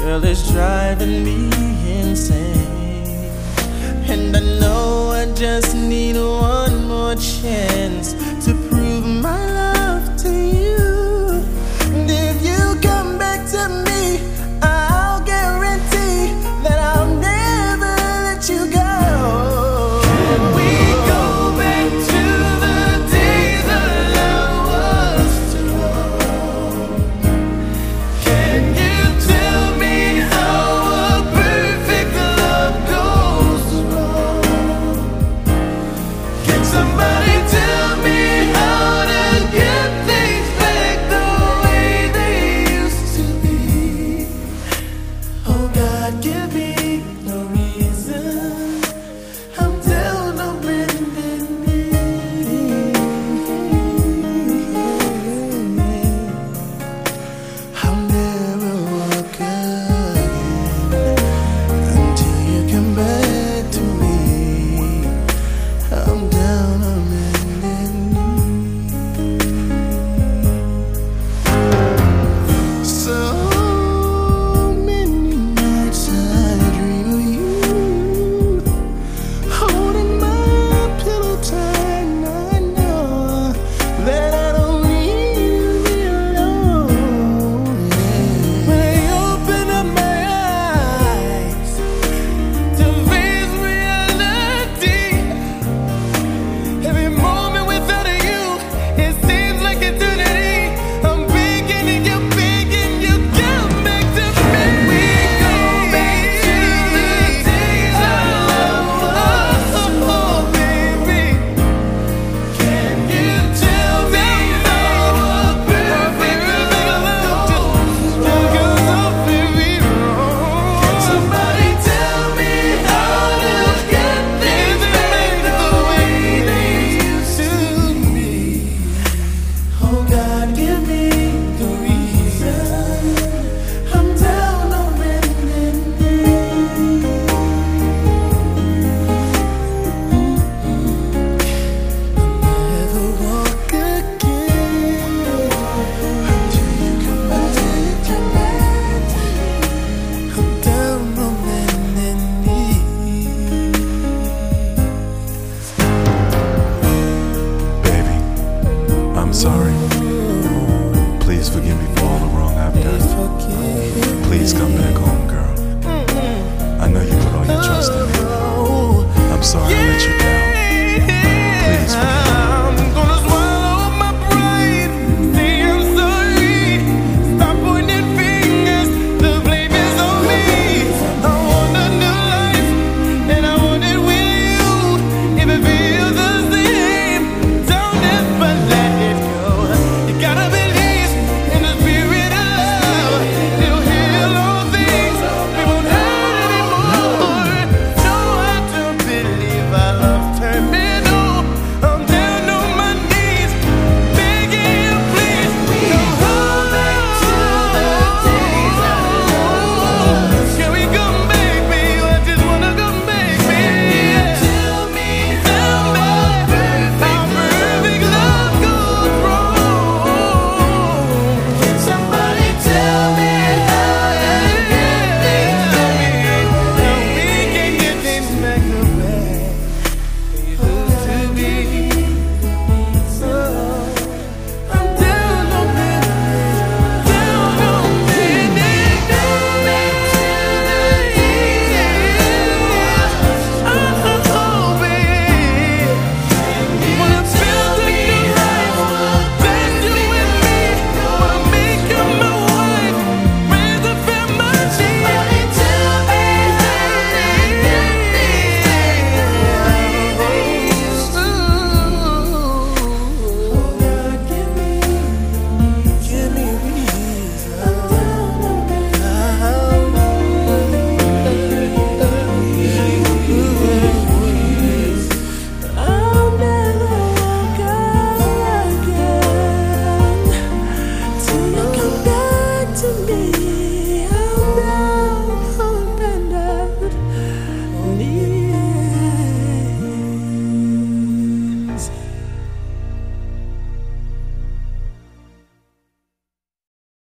Girl, it's driving me insane. And I know I just need one more chance. come back.